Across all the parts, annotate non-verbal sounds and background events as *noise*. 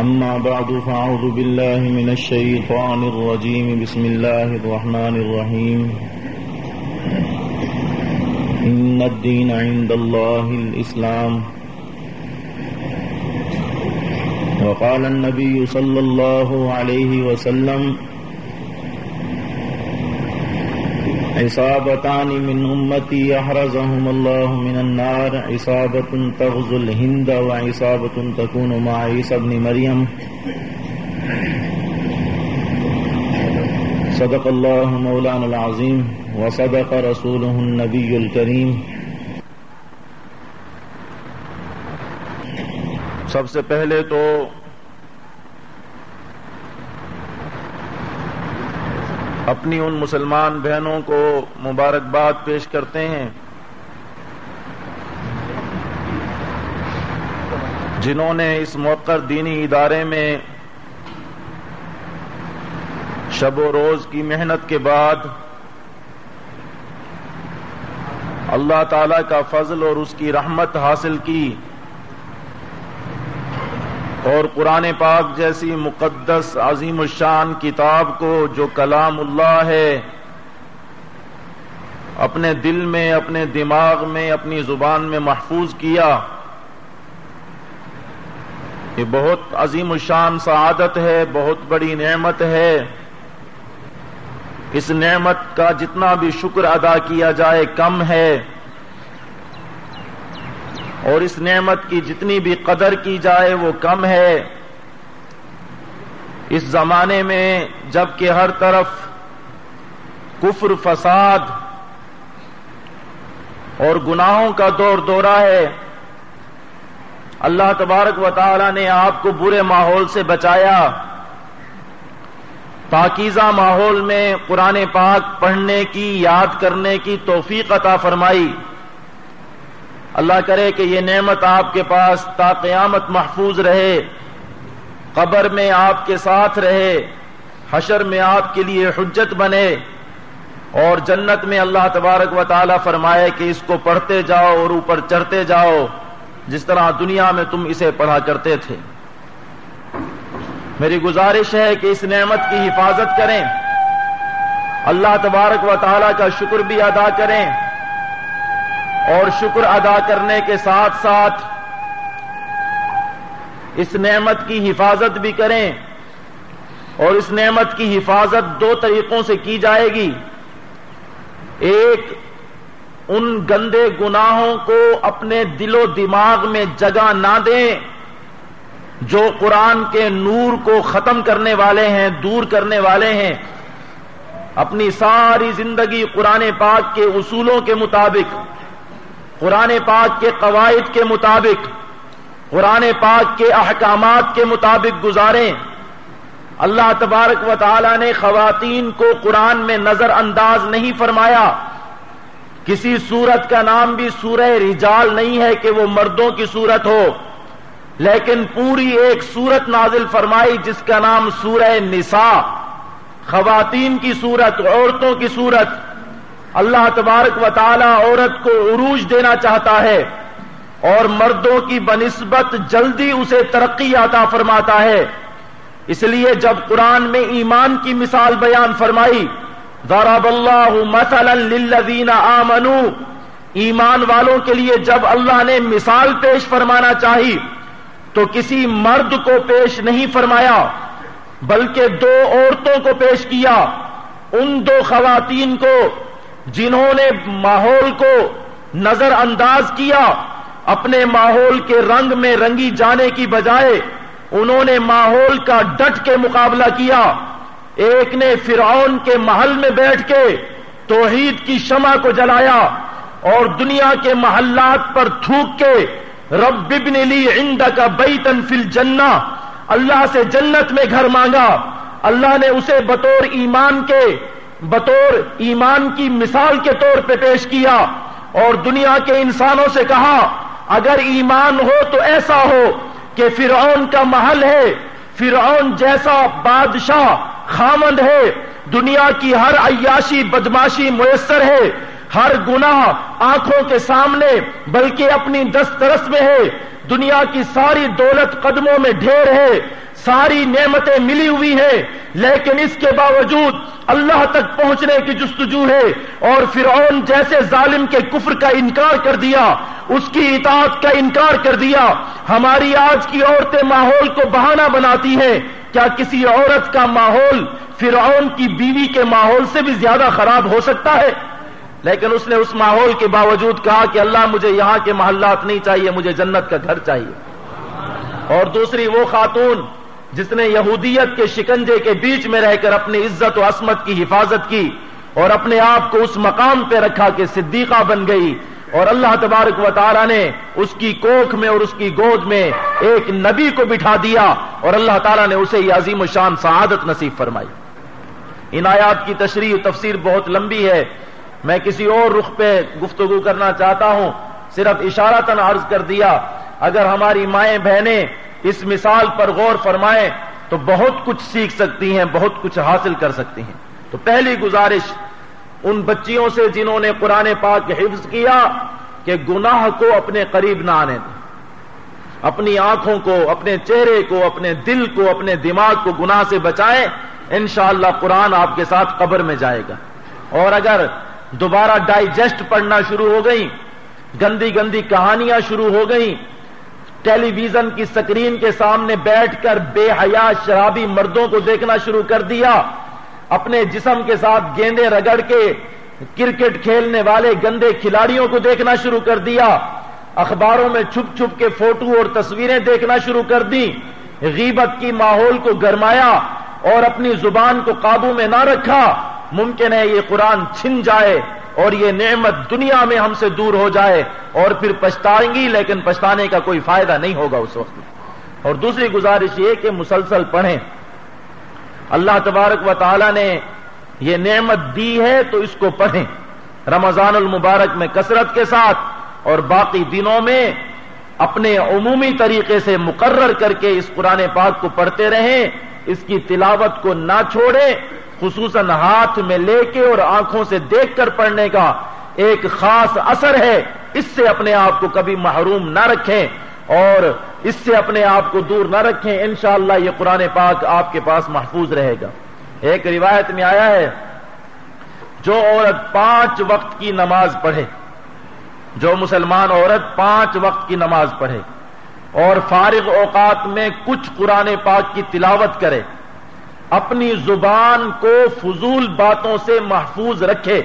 أما بعد، فأعوذ بالله من الشيطان الرجيم. بسم الله الرحمن الرحيم. إن الدين عند الله الإسلام. وقال النبي صلى الله عليه وسلم عصابتان من أمتي يحرزهم الله من النار عصابة تغزو الهند وعصابة تكون مع عيسى بن مريم. صدق الله مولانا العظيم وصدق رسوله النبي الكريم. سب سے پہلے تو اپنی ان مسلمان بہنوں کو مبارکباد پیش کرتے ہیں جنہوں نے اس موقع دینی ادارے میں شب و روز کی محنت کے بعد اللہ تعالی کا فضل اور اس کی رحمت حاصل کی۔ اور قرآن پاک جیسی مقدس عظیم الشان کتاب کو جو کلام اللہ ہے، اپنے دل میں، اپنے دماغ میں، اپنی زبان میں محفوظ کیا، یہ بہت عظیم الشان سعادت ہے، بہت بڑی نعمت ہے۔ اس نعمت کا جتنا بھی شکر ادا کیا جائے کم ہے۔ اور اس نعمت کی جتنی بھی قدر کی جائے وہ کم ہے۔ اس زمانے میں جبکہ ہر طرف کفر، فساد اور گناہوں کا دور دورہ ہے، اللہ تبارک و تعالی نے آپ کو برے ماحول سے بچایا۔ پاکیزہ ماحول میں قرآن پاک پڑھنے کی، یاد کرنے کی توفیق عطا فرمائی۔ اللہ کرے کہ یہ نعمت آپ کے پاس تا قیامت محفوظ رہے، قبر میں آپ کے ساتھ رہے، حشر میں آپ کے لیے حجت بنے۔ اور جنت میں اللہ تبارک و تعالی فرمائے کہ اس کو پڑھتے جاؤ اور اوپر چڑھتے جاؤ، جس طرح دنیا میں تم اسے پڑھا کرتے تھے۔ میری گزارش ہے کہ اس نعمت کی حفاظت کریں۔ اللہ تبارک و تعالی کا شکر بھی ادا کریں۔ اور شکر ادا کرنے کے ساتھ ساتھ اس نعمت کی حفاظت بھی کریں اور اس نعمت کی حفاظت دو طریقوں سے کی جائے گی۔ ایک، ان گندے گناہوں کو اپنے دل و دماغ میں جگہ نہ دیں جو قرآن کے نور کو ختم کرنے والے ہیں، دور کرنے والے ہیں۔ اپنی ساری زندگی قرآن پاک کے اصولوں کے مطابق قرآن پاک کے قواعد کے مطابق، قرآن پاک کے احکامات کے مطابق گزاریں۔ اللہ تبارک و تعالی نے خواتین کو قرآن میں نظر انداز نہیں فرمایا۔ کسی سورت کا نام بھی سورہ رجال نہیں ہے کہ وہ مردوں کی صورت ہو، لیکن پوری ایک سورت نازل فرمائی جس کا نام سورہ نساء۔ خواتین کی صورت، عورتوں کی صورت اللہ تبارک و تعالی عورت کو عروج دینا چاہتا ہے اور مردوں کی بنسبت جلدی اسے ترقی عطا فرماتا ہے۔ اس لیے جب قرآن میں ایمان کی مثال بیان فرمائی، ضرب اللہ مثلا للذین آمنوا ایمان والوں کے لیے جب اللہ نے مثال پیش فرمانا چاہی، تو کسی مرد کو پیش نہیں فرمایا، بلکہ دو عورتوں کو پیش کیا، ان دو خواتین کو جنہوں نے ماحول کو نظر انداز کیا، اپنے ماحول کے رنگ میں رنگی جانے کی بجائے انہوں نے ماحول کا ڈٹ کے مقابلہ کیا۔ ایک نے فرعون کے محل میں بیٹھ کے توحید کی شمع کو جلایا اور دنیا کے محلات پر تھوک کے رب ابن لی عند کا بیتن فل جنا اللہ سے جنت میں گھر مانگا۔ اللہ نے اسے بطور ایمان کے بطور ایمان کی مثال کے طور پہ پیش کیا اور دنیا کے انسانوں سے کہا، اگر ایمان ہو تو ایسا ہو کہ فرعون کا محل ہے، فرعون جیسا بادشاہ خامند ہے، دنیا کی ہر عیاشی بدماشی میسر ہے، ہر گناہ آنکھوں کے سامنے بلکہ اپنی دسترس میں ہے، دنیا کی ساری دولت قدموں میں ڈھیر ہے ساری نعمتیں ملی ہوئی ہیں، لیکن اس کے باوجود اللہ تک پہنچنے کی جستجو ہے اور فرعون جیسے ظالم کے کفر کا انکار کر دیا، اس کی اطاعت کا انکار کر دیا۔ ہماری آج کی عورتیں ماحول کو بہانہ بناتی ہیں۔ کیا کسی عورت کا ماحول فرعون کی بیوی کے ماحول سے بھی زیادہ خراب ہو سکتا ہے؟ لیکن اس نے اس ماحول کے باوجود کہا کہ اللہ مجھے یہاں کے محلات نہیں چاہیے، مجھے جنت کا گھر چاہیے۔ اور دوسری وہ خاتون جس نے یہودیت کے شکنجے کے بیچ میں رہ کر اپنی عزت و عصمت کی حفاظت کی اور اپنے آپ کو اس مقام پہ رکھا کہ صدیقہ بن گئی اور اللہ تبارک و تعالی نے اس کی کوکھ میں اور اس کی گود میں ایک نبی کو بٹھا دیا اور اللہ تعالیٰ نے اسے یہ عظیم و شان سعادت نصیب فرمائی۔ ان آیات کی تشریح تفسیر بہت لمبی ہے۔ میں کسی اور رخ پہ گفتگو کرنا چاہتا ہوں۔ صرف اشارہ تن عرض کر دیا، اگر ہماری مائیں بہنیں اس مثال پر غور فرمائیں تو بہت کچھ سیکھ سکتی ہیں، بہت کچھ حاصل کر سکتی ہیں۔ تو پہلی گزارش ان بچیوں سے جنہوں نے قرآن پاک حفظ کیا کہ گناہ کو اپنے قریب نہ آنے دیں۔ اپنی آنکھوں کو، اپنے چہرے کو، اپنے دل کو، اپنے دماغ کو گناہ سے بچائیں، انشاءاللہ قرآن آپ کے ساتھ قبر میں جائے گا۔ اور اگر دوبارہ ڈائجسٹ پڑھنا شروع ہو گئی گندی گندی کہانیاں شروع ہو گئیں ٹیلی ویژن کی سکرین کے سامنے بیٹھ کر بے حیا شرابی مردوں کو دیکھنا شروع کر دیا۔ اپنے جسم کے ساتھ گیندے رگڑ کے کرکٹ کھیلنے والے گندے کھلاڑیوں کو دیکھنا شروع کر دیا۔ اخباروں میں چھپ چھپ کے فوٹو اور تصویریں دیکھنا شروع کر دی غیبت کی ماحول کو گرمایا اور اپنی زبان کو قابو میں نہ رکھا۔ ممکن ہے یہ قرآن چھن جائے۔ اور یہ نعمت دنیا میں ہم سے دور ہو جائے اور پھر پچھتائیں گی، لیکن پچھتانے کا کوئی فائدہ نہیں ہوگا اس وقت۔ اور دوسری گزارش یہ کہ مسلسل پڑھیں۔ اللہ تبارک و تعالی نے یہ نعمت دی ہے تو اس کو پڑھیں۔ رمضان المبارک میں کثرت کے ساتھ اور باقی دنوں میں اپنے عمومی طریقے سے مقرر کر کے اس قرآن پاک کو پڑھتے رہیں۔ اس کی تلاوت کو نہ چھوڑیں۔ خصوصاً ہاتھ میں لے کے اور آنکھوں سے دیکھ کر پڑھنے کا ایک خاص اثر ہے۔ اس سے اپنے آپ کو کبھی محروم نہ رکھیں اور اس سے اپنے آپ کو دور نہ رکھیں۔ انشاءاللہ یہ قرآن پاک آپ کے پاس محفوظ رہے گا۔ ایک روایت میں آیا ہے، جو عورت پانچ وقت کی نماز پڑھے، جو مسلمان عورت پانچ وقت کی نماز پڑھے اور فارغ اوقات میں کچھ قرآن پاک کی تلاوت کرے۔ اپنی زبان کو فضول باتوں سے محفوظ رکھے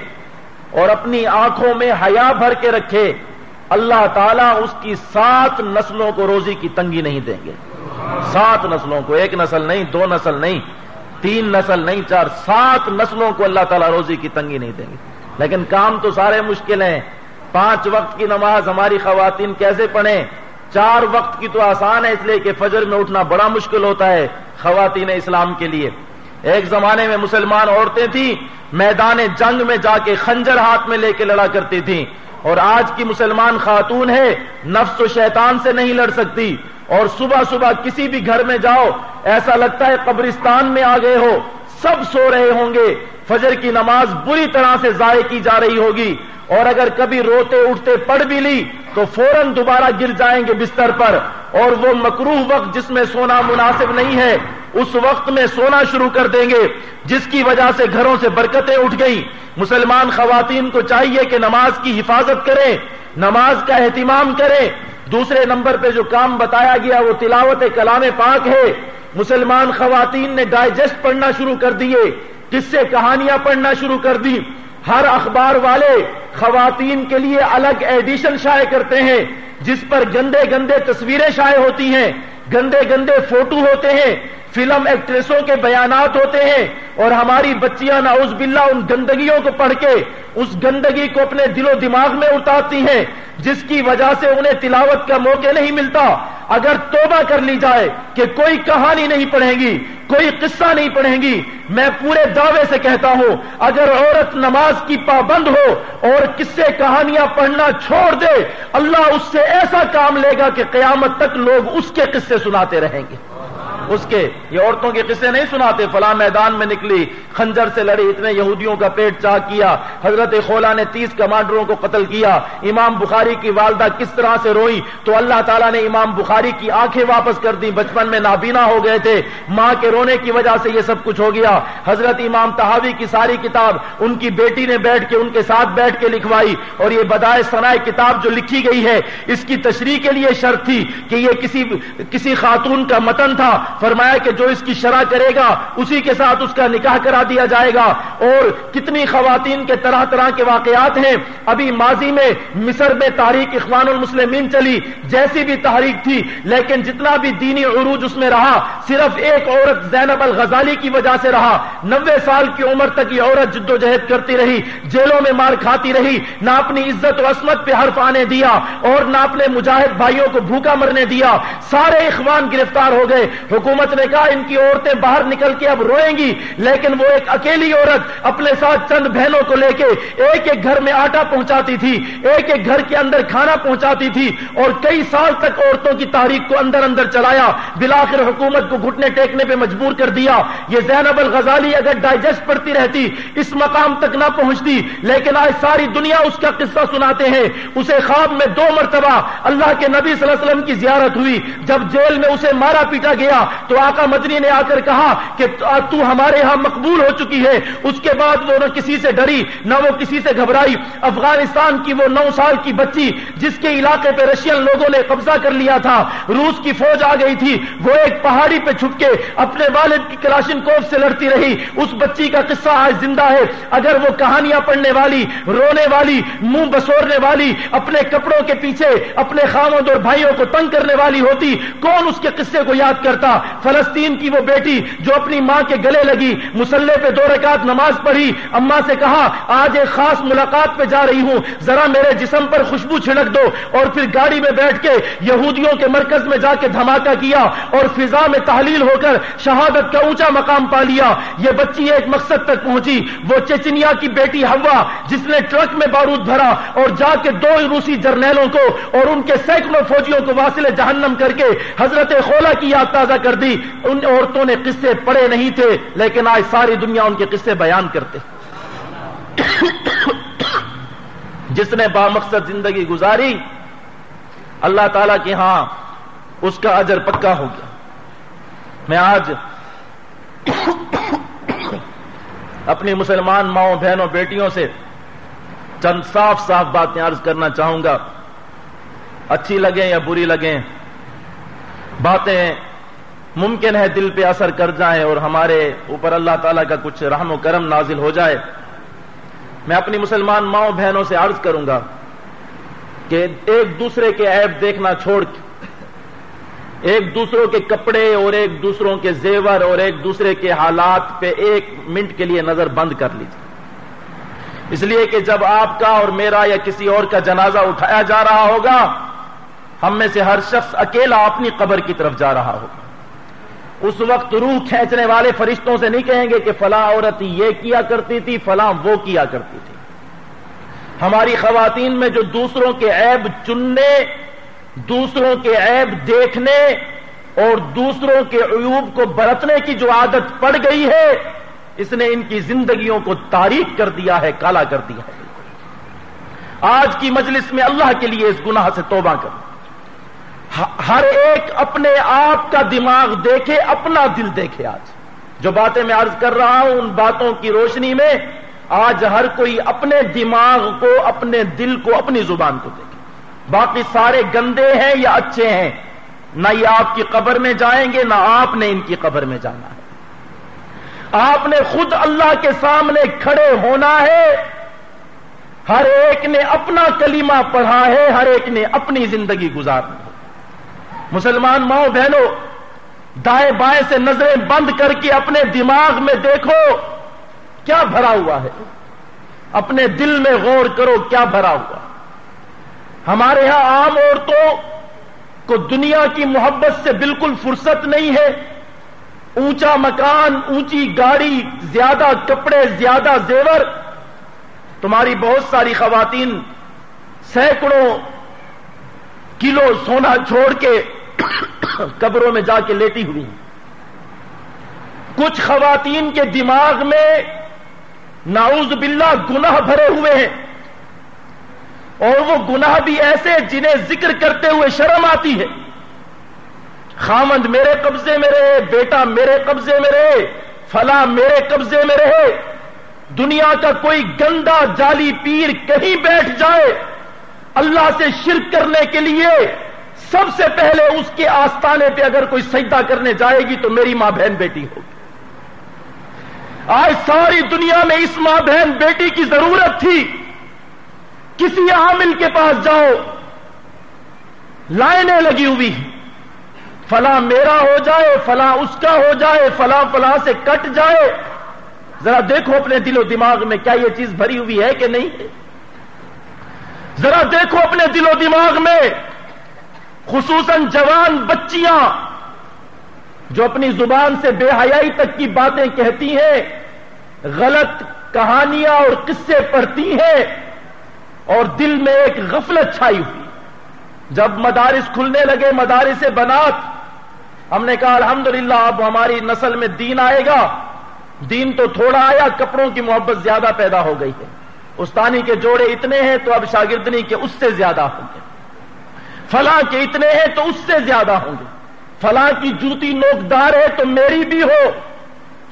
اور اپنی آنکھوں میں حیا بھر کے رکھے، اللہ تعالیٰ اس کی سات نسلوں کو روزی کی تنگی نہیں دیں گے۔ سات نسلوں کو، ایک نسل نہیں، دو نسل نہیں، تین نسل نہیں، چار، سات نسلوں کو اللہ تعالیٰ روزی کی تنگی نہیں دیں گے۔ لیکن کام تو سارے مشکل ہیں۔ پانچ وقت کی نماز ہماری خواتین کیسے پڑھیں؟ چار وقت کی تو آسان ہے، اس لیے کہ فجر میں اٹھنا بڑا مشکل ہوتا ہے۔ خواتین اسلام کے لیے۔ ایک زمانے میں مسلمان عورتیں تھیں، میدان جنگ میں جا کے خنجر ہاتھ میں لے کے لڑا کرتی تھیں۔ اور آج کی مسلمان خاتون ہے، نفس و شیطان سے نہیں لڑ سکتی۔ اور صبح صبح کسی بھی گھر میں جاؤ، ایسا لگتا ہے قبرستان میں آ گئے ہو۔ سب سو رہے ہوں گے۔ فجر کی نماز بری طرح سے ضائع کی جا رہی ہوگی۔ اور اگر کبھی روتے اٹھتے پڑھ بھی لی، تو فوراً دوبارہ گر جائیں گے بستر پر۔ اور وہ مکروح وقت جس میں سونا مناسب نہیں ہے، اس وقت میں سونا شروع کر دیں گے، جس کی وجہ سے گھروں سے برکتیں اٹھ گئی مسلمان خواتین کو چاہیے کہ نماز کی حفاظت کریں، نماز کا اہتمام کریں۔ دوسرے نمبر پہ جو کام بتایا گیا، وہ تلاوت کلام پاک ہے۔ مسلمان خواتین نے ڈائجسٹ پڑھنا شروع کر دیے کس سے کہانیاں پڑھنا شروع کر دی۔ ہر اخبار والے خواتین کے لیے الگ ایڈیشن شائع کرتے ہیں، جس پر گندے گندے تصویریں شائع ہوتی ہیں۔ گندے گندے فوٹو ہوتے ہیں۔ فلم ایکٹریسوں کے بیانات ہوتے ہیں اور ہماری بچیاں ناؤز باللہ ان گندگیوں کو پڑھ کے اس گندگی کو اپنے دل و دماغ میں اتارتی ہیں، جس کی وجہ سے انہیں تلاوت کا موقع نہیں ملتا۔ اگر توبہ کر لی جائے کہ کوئی کہانی نہیں پڑھیں گی، کوئی قصہ نہیں پڑھیں گی، میں پورے دعوے سے کہتا ہوں، اگر عورت نماز کی پابند ہو اور قصے کہانیاں پڑھنا چھوڑ دے، اللہ اس سے ایسا کام لے گا کہ قیامت تک لوگ اس کے قصے سناتے رہیں گے۔ اس کے یہ عورتوں کے قصے نہیں سناتے، فلاں میدان میں نکلی، خنجر سے لڑی اتنے یہودیوں کا پیٹ چاہ کیا، حضرت خولا نے تیس کمانڈروں کو قتل کیا، امام بخاری کی والدہ کس طرح سے روئی؟ تو اللہ تعالیٰ نے امام بخاری کی آنکھیں واپس کر دی بچپن میں نابینا ہو گئے تھے، ماں کے رونے کی وجہ سے یہ سب کچھ ہو گیا۔ حضرت امام تحاوی کی ساری کتاب ان کی بیٹی نے بیٹھ کے ان کے ساتھ بیٹھ کے لکھوائی اور یہ بدائے سنائے کتاب جو لکھی گئی ہے، اس کی تشریح کے لیے شرط تھی کہ یہ کسی کسی خاتون کا متن تھا۔ فرمایا کہ جو اس کی شرح کرے گا، اسی کے ساتھ اس کا نکاح کرا دیا جائے گا۔ اور کتنی خواتین کے طرح طرح کے واقعات ہیں۔ ابھی ماضی میں مصر میں تاریخ اخوان المسلمین چلی، جیسی بھی تحریک تھی، لیکن جتنا بھی دینی عروج اس میں رہا، صرف ایک عورت زینب الغزالی کی وجہ سے رہا۔ نوے سال کی عمر تک یہ عورت جد و جہد کرتی رہی، جیلوں میں مار کھاتی رہی، نہ اپنی عزت و عصمت پہ حرف آنے دیا، اور نہ اپنے مجاہد بھائیوں کو بھوکا مرنے دیا۔ سارے اخوان گرفتار ہو گئے۔ حکومت نے کہا ان کی عورتیں باہر نکل کے اب روئیں گی، لیکن وہ ایک اکیلی عورت اپنے ساتھ چند بہنوں کو لے کے ایک ایک گھر میں آٹا پہنچاتی تھی، ایک ایک گھر کے اندر کھانا پہنچاتی تھی اور کئی سال تک عورتوں کی تاریخ کو اندر اندر چلایا۔ بلاخر حکومت کو گھٹنے ٹیکنے پہ مجبور کر دیا۔ یہ زینب الغزالی اگر ڈائجسٹ پڑتی رہتی، اس مقام تک نہ پہنچتی، لیکن آج ساری دنیا اس کا قصہ سناتے ہیں۔ اسے خواب میں دو مرتبہ اللہ کے نبی صلی اللہ علیہ وسلم کی زیارت ہوئی، جب جیل میں اسے مارا پیٹا گیا۔ تو آقا مدنی نے آ کر کہا کہ تو ہمارے ہاں مقبول ہو چکی ہے۔ اس کے بعد وہ نہ کسی سے ڈری، نہ وہ کسی سے گھبرائی۔ افغانستان کی وہ نو سال کی بچی جس کے علاقے پہ رشین لوگوں نے قبضہ کر لیا تھا، روس کی فوج آ گئی تھی۔ وہ ایک پہاڑی پہ چھپ کے اپنے والد کی کلاشن کوف سے لڑتی رہی۔ اس بچی کا قصہ آج زندہ ہے۔ اگر وہ کہانیاں پڑھنے والی، رونے والی، منہ بسورنے والی، اپنے کپڑوں کے پیچھے، اپنے خامد اور بھائیوں کو تنگ کرنے والی ہوتی، کون اس کے قصے کو یاد کرتا؟ فلسطین کی وہ بیٹی جو اپنی ماں کے گلے لگی، مسلح پہ دو رکعت نماز پڑھی اما سے کہا، آج ایک خاص ملاقات پہ جا رہی ہوں، ذرا میرے جسم پر خوشبو چھڑک دو۔ اور پھر گاڑی میں بیٹھ کے یہودیوں کے مرکز میں جا کے دھماکہ کیا اور فضا میں تحلیل ہو کر شہادت کا اونچا مقام پا لیا۔ یہ بچی ایک مقصد تک پہنچی، وہ چچنیا کی بیٹی ہوا جس نے ٹرک میں بارود بھرا اور جا کے دو روسی جرنیلوں کو اور ان کے سینکڑوں فوجیوں کو واصل جہنم کر کے حضرت خولا کی یاد تازہ کر دی ان عورتوں نے قصے پڑے نہیں تھے، لیکن آج ساری دنیا ان کے قصے بیان کرتے *coughs* جس نے با مقصد زندگی گزاری، اللہ تعالی کے ہاں اس کا اجر پکا ہو گیا۔ میں آج *coughs* اپنی مسلمان ماؤں، بہنوں، بیٹیوں سے چند صاف صاف باتیں عرض کرنا چاہوں گا۔ اچھی لگیں یا بری لگیں، باتیں ممکن ہے دل پہ اثر کر جائیں اور ہمارے اوپر اللہ تعالیٰ کا کچھ رحم و کرم نازل ہو جائے۔ میں اپنی مسلمان ماؤں بہنوں سے عرض کروں گا کہ ایک دوسرے کے عیب دیکھنا چھوڑ کے، ایک دوسروں کے کپڑے اور ایک دوسروں کے زیور اور ایک دوسرے کے حالات پہ ایک منٹ کے لیے نظر بند کر لیجیے اس لیے کہ جب آپ کا اور میرا یا کسی اور کا جنازہ اٹھایا جا رہا ہوگا، ہم میں سے ہر شخص اکیلا اپنی قبر کی طرف جا رہا ہوگا۔ اس وقت روح کھینچنے والے فرشتوں سے نہیں کہیں گے کہ فلاں عورت یہ کیا کرتی تھی، فلاں وہ کیا کرتی تھی۔ ہماری خواتین میں جو دوسروں کے عیب چننے، دوسروں کے عیب دیکھنے اور دوسروں کے عیوب کو برتنے کی جو عادت پڑ گئی ہے، اس نے ان کی زندگیوں کو تاریخ کر دیا ہے، کالا کر دیا ہے۔ آج کی مجلس میں اللہ کے لیے اس گناہ سے توبہ کر ہر ایک اپنے آپ کا دماغ دیکھے، اپنا دل دیکھے آج۔ جو باتیں میں عرض کر رہا ہوں، ان باتوں کی روشنی میں آج ہر کوئی اپنے دماغ کو، اپنے دل کو، اپنی زبان کو دیکھے۔ باقی سارے گندے ہیں یا اچھے ہیں، نہ یہ آپ کی قبر میں جائیں گے، نہ آپ نے ان کی قبر میں جانا ہے۔ آپ نے خود اللہ کے سامنے کھڑے ہونا ہے۔ ہر ایک نے اپنا کلمہ پڑھا ہے، ہر ایک نے اپنی زندگی گزارنی مسلمان ماؤں بہنوں، دائیں بائیں سے نظریں بند کر کے اپنے دماغ میں دیکھو، کیا بھرا ہوا ہے؟ اپنے دل میں غور کرو، کیا بھرا ہوا؟ ہمارے ہاں عام عورتوں کو دنیا کی محبت سے بالکل فرصت نہیں ہے۔ اونچا مکان، اونچی گاڑی، زیادہ کپڑے، زیادہ زیور۔ تمہاری بہت ساری خواتین سینکڑوں کلو سونا چھوڑ کے قبروں میں جا کے لیٹی ہوئی کچھ خواتین کے دماغ میں ناؤز باللہ گناہ بھرے ہوئے ہیں۔ اور وہ گناہ بھی ایسے جنہیں ذکر کرتے ہوئے شرم آتی ہے۔ خامند میرے قبضے میں رہے، بیٹا میرے قبضے میں رہے، فلاں میرے قبضے میں رہے۔ دنیا کا کوئی گندا جالی پیر کہیں بیٹھ جائے۔ اللہ سے شرک کرنے کے لیے سب سے پہلے اس کے آستانے پہ اگر کوئی سجدہ کرنے جائے گی تو میری ماں بہن بیٹی ہوگی۔ آج ساری دنیا میں اس ماں بہن بیٹی کی ضرورت تھی۔ کسی عامل کے پاس جاؤ۔ لائنیں لگی ہوئی فلاں میرا ہو جائے، فلاں اس کا ہو جائے، فلاں فلاں سے کٹ جائے۔ ذرا دیکھو اپنے دل و دماغ میں کیا یہ چیز بھری ہوئی ہے کہ نہیں ہے۔ ذرا دیکھو اپنے دل و دماغ میں۔ خصوصاً جوان بچیاں جو اپنی زبان سے بے حیائی تک کی باتیں کہتی ہیں، غلط کہانیاں اور قصے پڑھتی ہیں اور دل میں ایک غفلت چھائی ہوئی۔ جب مدارس کھلنے لگے، مدارس بنات، ہم نے کہا، الحمدللہ، اب ہماری نسل میں دین آئے گا۔ دین تو تھوڑا آیا، کپڑوں کی محبت زیادہ پیدا ہو گئی ہے۔ استانی کے جوڑے اتنے ہیں تو اب شاگردنی کے اس سے زیادہ ہوں گے۔ فلاں کے اتنے ہیں تو اس سے زیادہ ہوں گے۔ فلاں کی جوتی نوکدار ہے تو میری بھی ہو۔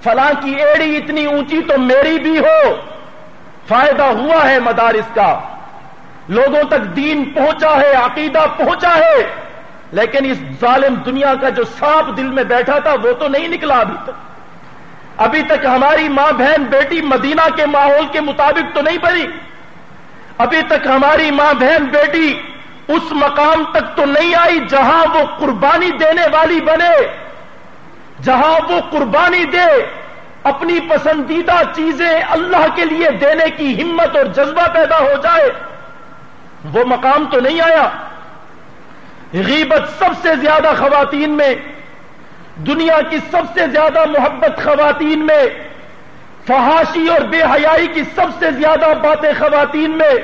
فلاں کی ایڑی اتنی اونچی تو میری بھی ہو۔ فائدہ ہوا ہے مدارس کا۔ لوگوں تک دین پہنچا ہے، عقیدہ پہنچا ہے۔ لیکن اس ظالم دنیا کا جو سانپ دل میں بیٹھا تھا، وہ تو نہیں نکلا ابھی تک۔ ابھی تک ہماری ماں بہن، بیٹی مدینہ کے ماحول کے مطابق تو نہیں بنی ابھی تک ہماری ماں بہن، بیٹی اس مقام تک تو نہیں آئی جہاں وہ قربانی دینے والی بنے، جہاں وہ قربانی دے اپنی پسندیدہ چیزیں اللہ کے لیے دینے کی ہمت اور جذبہ پیدا ہو جائے۔ وہ مقام تو نہیں آیا۔ غیبت سب سے زیادہ خواتین میں، دنیا کی سب سے زیادہ محبت خواتین میں، فحاشی اور بے حیائی کی سب سے زیادہ باتیں خواتین میں۔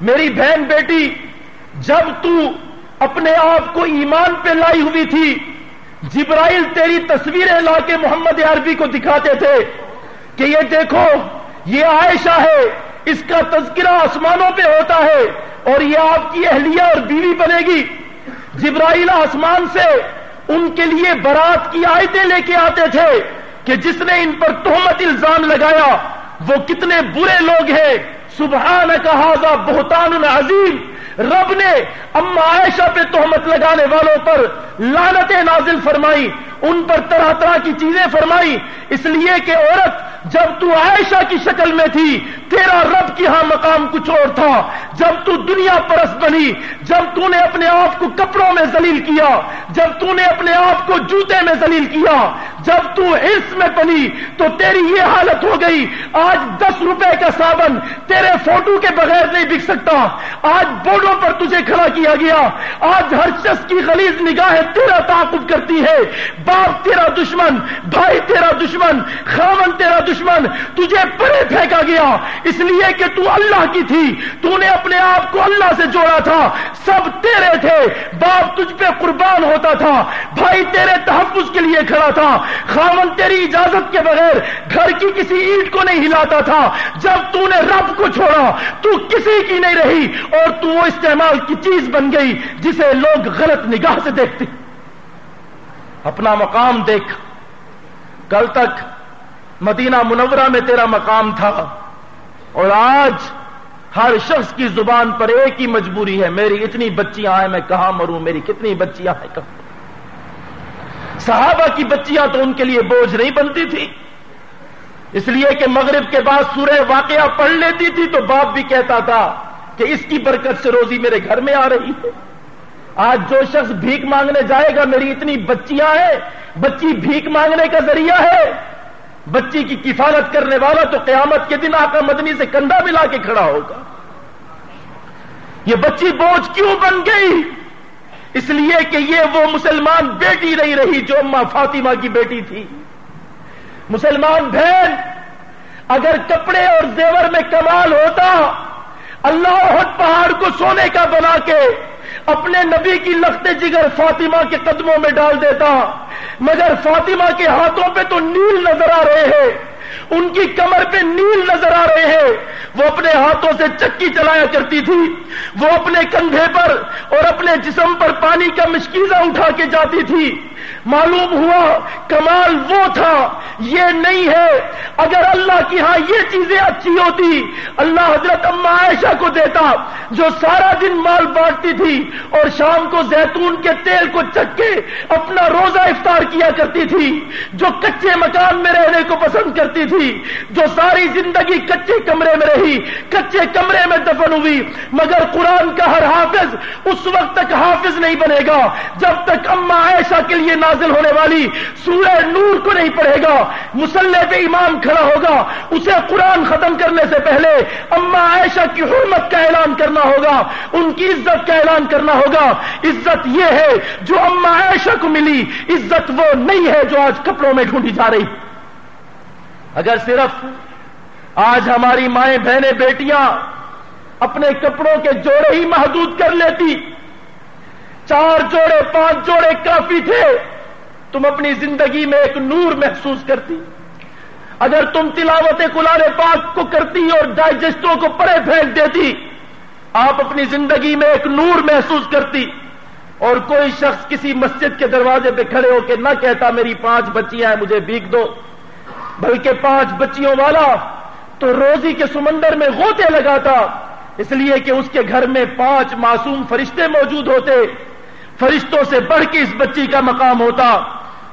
میری بہن بیٹی جب تو اپنے آپ کو ایمان پہ لائی ہوئی تھی، جبرائیل تیری تصویریں لا کے محمد عربی کو دکھاتے تھے کہ یہ دیکھو، یہ عائشہ ہے، اس کا تذکرہ آسمانوں پہ ہوتا ہے اور یہ آپ کی اہلیہ اور بیوی بنے گی۔ جبرائیل آسمان سے ان کے لیے برات کی آیتیں لے کے آتے تھے کہ جس نے ان پر تہمت الزام لگایا، وہ کتنے برے لوگ ہیں۔ سبحان کہا بہتان عظیم۔ رب نے اما عائشہ پہ تہمت لگانے والوں پر لانتیں نازل فرمائی۔ ان پر طرح طرح کی چیزیں فرمائی، اس لیے کہ عورت جب تو عائشہ کی شکل میں تھی، تیرا رب کی ہاں مقام کچھ اور تھا۔ جب تو دنیا پرست بنی، جب تو نے اپنے آپ کو کپڑوں میں ذلیل کیا، جب تو نے اپنے آپ کو جوتے میں ذلیل کیا، جب تو ہرس میں بنی، تو تیری یہ حالت ہو گئی۔ آج دس روپے کا صابن تیرے فوٹو کے بغیر نہیں بک سکتا۔ آج بورڈوں پر تجھے کھڑا کیا گیا۔ آج ہر شخص کی غلیظ نگاہ تیرا تعاقب کرتی ہے۔ باپ تیرا دشمن، بھائی تیرا دشمن خامن تیرا دشمن، تجھے پرے پھینکا گیا۔ اس لیے کہ تو اللہ کی تھی، تو نے اپنے آپ کو اللہ سے جوڑا تھا۔ سب تیرے تھے۔ باپ تجھ پہ قربان ہوتا تھا۔ بھائی تیرے تحفظ کے لیے کھڑا تھا۔ خامن تیری اجازت کے بغیر گھر کی کسی اینٹ کو نہیں ہلاتا تھا۔ جب تو نے رب کو چھوڑا، تو کسی کی نہیں رہی اور تو وہ استعمال کی چیز بن گئی جسے لوگ غلط نگاہ سے دیکھتے۔ اپنا مقام دیکھ۔ کل تک مدینہ منورہ میں تیرا مقام تھا۔ اور آج ہر شخص کی زبان پر ایک ہی مجبوری ہے، میری اتنی بچیاں ہیں، میں کہاں مروں، میری کتنی بچیاں ہیں، کہاں صحابہ کی بچیاں تو ان کے لیے بوجھ نہیں بنتی تھی۔ اس لیے کہ مغرب کے بعد سورہ واقعہ پڑھ لیتی تھی تو باپ بھی کہتا تھا کہ اس کی برکت سے روزی میرے گھر میں آ رہی ہے۔ آج جو شخص بھیک مانگنے جائے گا، میری اتنی بچیاں ہیں۔ بچی بھیک مانگنے کا ذریعہ ہے۔ بچی کی کفالت کرنے والا تو قیامت کے دن آقا مدنی سے کندھا ملا کے کھڑا ہوگا۔ یہ بچی بوجھ کیوں بن گئی؟ اس لیے کہ یہ وہ مسلمان بیٹی نہیں رہی جو اما فاطمہ کی بیٹی تھی۔ مسلمان بہن، اگر کپڑے اور زیور میں کمال ہوتا، اللہ پہاڑ کو سونے کا بنا کے اپنے نبی کی لخت جگر فاطمہ کے قدموں میں ڈال دیتا، مگر فاطمہ کے ہاتھوں پہ تو نیل نظر آ رہے ہیں۔ ان کی کمر پہ نیل نظر آ رہے ہیں۔ وہ اپنے ہاتھوں سے چکی چلایا کرتی تھی۔ وہ اپنے کندھے پر اور اپنے جسم پر پانی کا مشکیزہ اٹھا کے جاتی تھی۔ معلوم ہوا کمال وہ تھا، یہ نہیں ہے۔ اگر اللہ کی ہاں یہ چیزیں اچھی ہوتی، اللہ حضرت اما عائشہ کو دیتا، جو سارا دن مال بانٹتی تھی اور شام کو زیتون کے تیل کو چک کے اپنا روزہ افطار کیا کرتی تھی، جو کچے مکان میں رہنے کو پسند کرتی تھی، جو ساری زندگی کچے کمرے میں رہی، کچے کمرے میں دفن ہوئی۔ مگر قرآن کا ہر حافظ اس وقت تک حافظ نہیں بنے گا، جب تک اما عائشہ کے لیے نازل ہونے والی سورہ نور کو نہیں پڑھے گا۔ مسلح پہ امام کھڑا ہوگا، اسے قرآن ختم کرنے سے پہلے اما عائشہ کی حرمت کا اعلان کرنا ہوگا، ان کی عزت کا اعلان کرنا ہوگا۔ عزت یہ ہے، جو اما عائشہ کو ملی، عزت وہ نہیں ہے جو آج کپڑوں میں ڈھونڈی جا رہی۔ اگر صرف آج ہماری مائیں بہنیں بیٹیاں اپنے کپڑوں کے جوڑے ہی محدود کر لیتی، چار جوڑے، پانچ جوڑے کافی تھے، تم اپنی زندگی میں ایک نور محسوس کرتی۔ اگر تم تلاوت قلار پاک کو کرتی اور ڈائجسٹوں کو پڑے پھینک دیتی، آپ اپنی زندگی میں ایک نور محسوس کرتی۔ اور کوئی شخص کسی مسجد کے دروازے پہ کھڑے ہو کے نہ کہتا، میری پانچ بچیاں ہیں، مجھے بیک دو۔ بلکہ پانچ بچیوں والا تو روزی کے سمندر میں غوطے لگاتا، اس لیے کہ اس کے گھر میں پانچ معصوم فرشتے موجود ہوتے۔ فرشتوں سے بڑھ کے اس بچی کا مقام ہوتا۔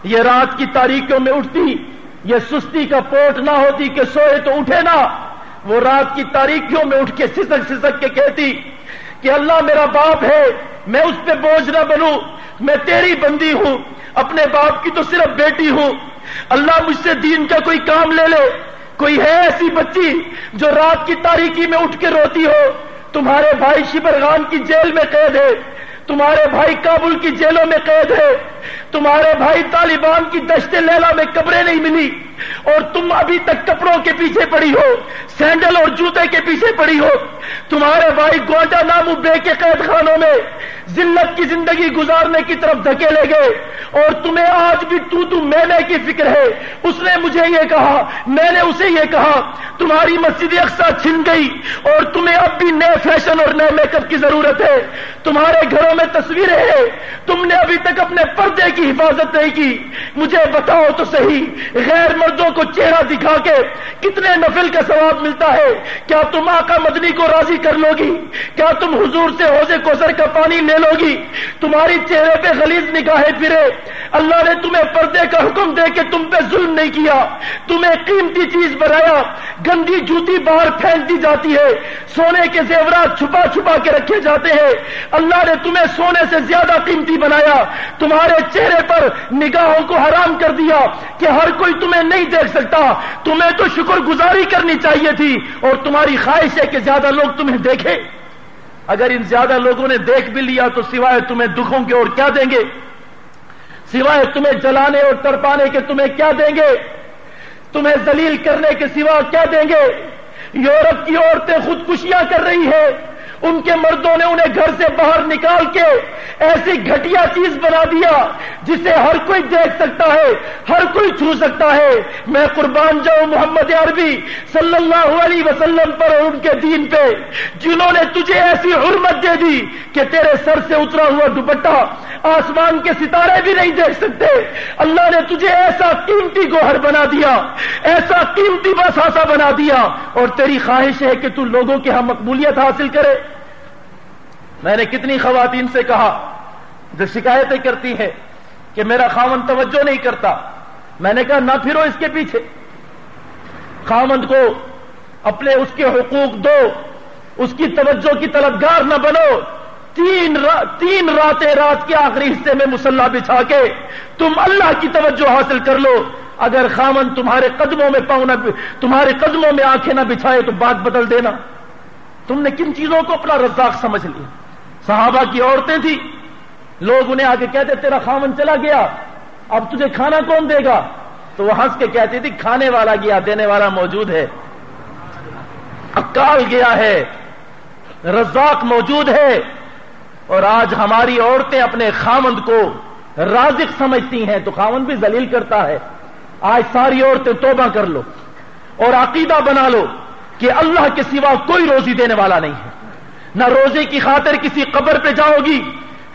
یہ رات کی تاریخیوں میں اٹھتی، یہ سستی کا پوٹ نہ ہوتی کہ سوئے تو اٹھے نا وہ رات کی تاریخیوں میں اٹھ کے سسک سسک کے کہتی کہ اللہ میرا باپ ہے، میں اس پہ بوجھ نہ بنوں، میں تیری بندی ہوں، اپنے باپ کی تو صرف بیٹی ہوں۔ اللہ مجھ سے دین کا کوئی کام لے لے۔ کوئی ہے ایسی بچی جو رات کی تاریخی میں اٹھ کے روتی ہو؟ تمہارے بھائی شبرغان کی جیل میں قید ہے۔ تمہارے بھائی کابل کی جیلوں میں قید ہے۔ تمہارے بھائی طالبان کی دشت لیلا میں قبریں نہیں ملی۔ اور تم ابھی تک کپڑوں کے پیچھے پڑی ہو، سینڈل اور جوتے کے پیچھے پڑی ہو۔ تمہارے بھائی گوانٹا نامو بے کے قید خانوں میں ذلت کی زندگی گزارنے کی طرف دھکیلے گئے۔ اور تمہیں آج بھی تو تو میں کی فکر ہے۔ اس نے مجھے یہ کہا، میں نے اسے یہ کہا، تمہاری مسجد اقسا چھن گئی اور تمہیں اب بھی نئے فیشن اور نئے میک اپ کی ضرورت ہے۔ تمہارے گھروں میں تصویریں ہیں۔ تم نے ابھی تک اپنے پردے کی حفاظت نہیں کی۔ مجھے بتاؤ تو صحیح، غیر مردوں کو چہرہ دکھا کے کتنے نفل کا ثواب ملتا ہے؟ کیا تم آقا مدنی کو راضی کر لو گی کیا تم حضور سے حوضے کوسر کا پانی لے لو گی تمہاری چہرے پہ غلیظ نگاہیں پھرے۔ اللہ نے تمہیں پردے کا حکم دے کے تم پہ ظلم نہیں کیا۔ تمہیں قیمتی چیز بنایا۔ گندی جوتی باہر پھینک دی جاتی ہے۔ سونے کے زیورات چھپا چھپا کے رکھے جاتے ہیں۔ اللہ نے تمہیں سونے سے زیادہ قیمتی بنایا۔ تمہارے چہرے پر نگاہوں کو حرام کر دیا کہ ہر کوئی تمہیں نہیں دیکھ سکتا۔ تمہیں تو شکر گزاری کرنی چاہیے تھی اور تمہاری خواہش ہے کہ زیادہ لوگ تمہیں دیکھیں۔ اگر ان زیادہ لوگوں نے دیکھ بھی لیا تو سوائے تمہیں دکھوں کے اور کیا دیں گے؟ سوائے تمہیں جلانے اور تڑپانے کے تمہیں کیا دیں گے؟ تمہیں ذلیل کرنے کے سوا کیا دیں گے؟ یورپ کی عورتیں خودکشیاں کر رہی ہیں۔ ان کے مردوں نے انہیں گھر سے باہر نکال کے ایسی گھٹیا چیز بنا دیا جسے ہر کوئی دیکھ سکتا ہے، ہر کوئی چھو سکتا ہے۔ میں قربان جاؤں محمد عربی صلی اللہ علیہ وسلم پر اور ان کے دین پہ، جنہوں نے تجھے ایسی حرمت دے دی کہ تیرے سر سے اترا ہوا دوپٹہ آسمان کے ستارے بھی نہیں دیکھ سکتے۔ اللہ نے تجھے ایسا قیمتی گوہر بنا دیا، ایسا قیمتی بساسا بنا دیا۔ اور تیری خواہش ہے کہ تو لوگوں کے ہاں مقبولیت حاصل کرے۔ میں نے کتنی خواتین سے کہا جو شکایتیں کرتی ہے کہ میرا خامن توجہ نہیں کرتا میں نے کہا نہ پھرو اس کے پیچھے خامند کو اپنے اس کے حقوق دو اس کی توجہ کی طلبگار نہ بنو تین را تین راتیں رات کے آخری حصے میں مسلح بچھا کے تم اللہ کی توجہ حاصل کر لو اگر خامن تمہارے قدموں میں پاؤں نہ تمہارے قدموں میں آنکھیں نہ بچھائے تو بات بدل دینا تم نے کن چیزوں کو اپنا رزاق سمجھ لیا؟ صحابہ کی عورتیں تھیں۔ لوگ انہیں آگے کہتے، تیرا خامن چلا گیا، اب تجھے کھانا کون دے گا؟ تو وہ ہنس کے کہتی تھی، کھانے والا گیا، دینے والا موجود ہے۔ اکال گیا ہے، رزاق موجود ہے۔ اور آج ہماری عورتیں اپنے خامند کو رازق سمجھتی ہیں، تو خامند بھی ذلیل کرتا ہے۔ آج ساری عورتیں توبہ کر لو اور عقیدہ بنا لو کہ اللہ کے سوا کوئی روزی دینے والا نہیں ہے۔ نہ روزے کی خاطر کسی قبر پہ جاؤ گی،